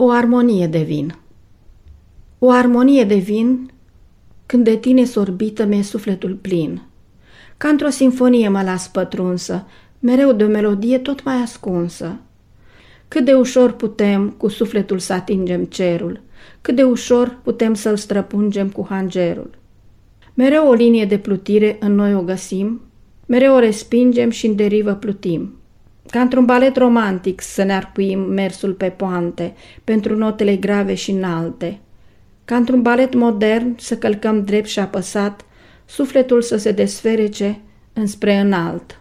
O armonie de vin O armonie de vin când de tine sorbită mi-e sufletul plin. Ca într-o sinfonie mă las pătrunsă, mereu de o melodie tot mai ascunsă. Cât de ușor putem cu sufletul să atingem cerul, cât de ușor putem să-l străpungem cu hangerul. Mereu o linie de plutire în noi o găsim, mereu o respingem și în derivă plutim. Ca într-un balet romantic să ne arcuim mersul pe poante, pentru notele grave și înalte. Ca într-un balet modern să călcăm drept și apăsat, sufletul să se desferece înspre înalt.